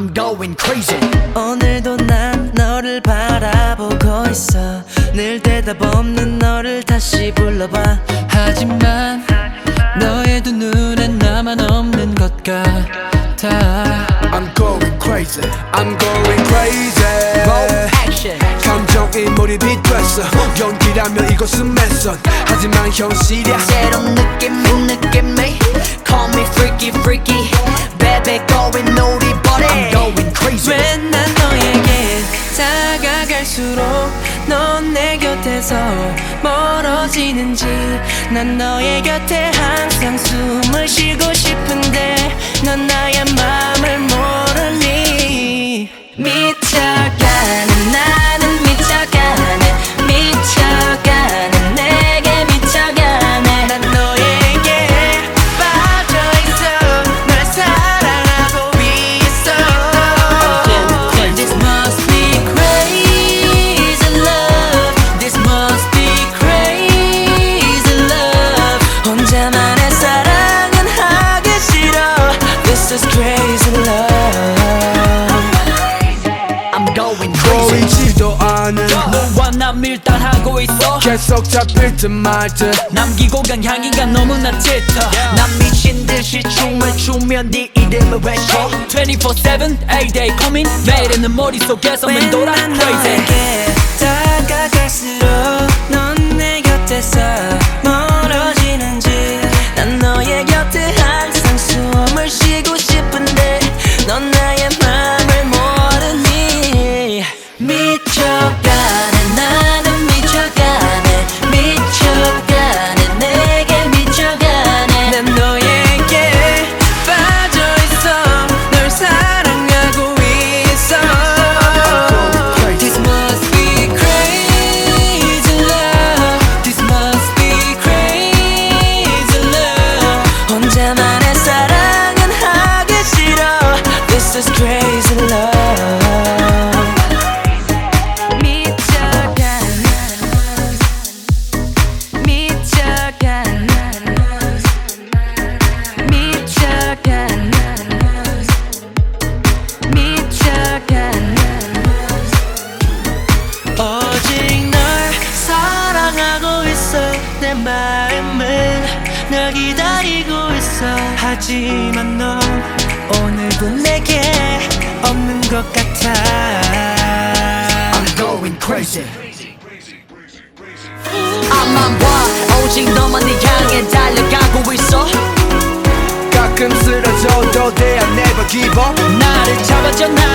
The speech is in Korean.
I'm going crazy. 오늘도 난 너를 바라보고 있어. 늘 대답 없는 너를 다시 불러봐. 하지만 너의 두 눈엔 나만 없는 것 같아. I'm going crazy. I'm going crazy. Action. 감정이 몰입이 됐어. 연기라면 이것은 맨선 하지만 현실이야. 새로운 느낌이 느낌이 Call me freaky freaky 갈수록 넌 내 곁에서 멀어지는지. 난 너의 곁에 항상 숨을 쉬고 싶은데 넌 나의 마음을 모르니 난 밀당하고 있어. 계속 잡힐 듯 말 듯. 남기고 간 향기가 너무나 짙어. 난 미친 듯이 춤을 추면 네 이름을 외쳐. 24-7 A-Day coming 매일의 내 머릿속에서 맴돌아 난 crazy. 다가갈수록 내 마음은 널 기다리고 있어. 하지만 넌 오늘도 내게 없는 것 같아. I'm going crazy. 앞만 봐. 오직 너만 내 향해 달려가고 있어. 가끔 쓰러져도 they I never give up. 나를 잡아줘. 나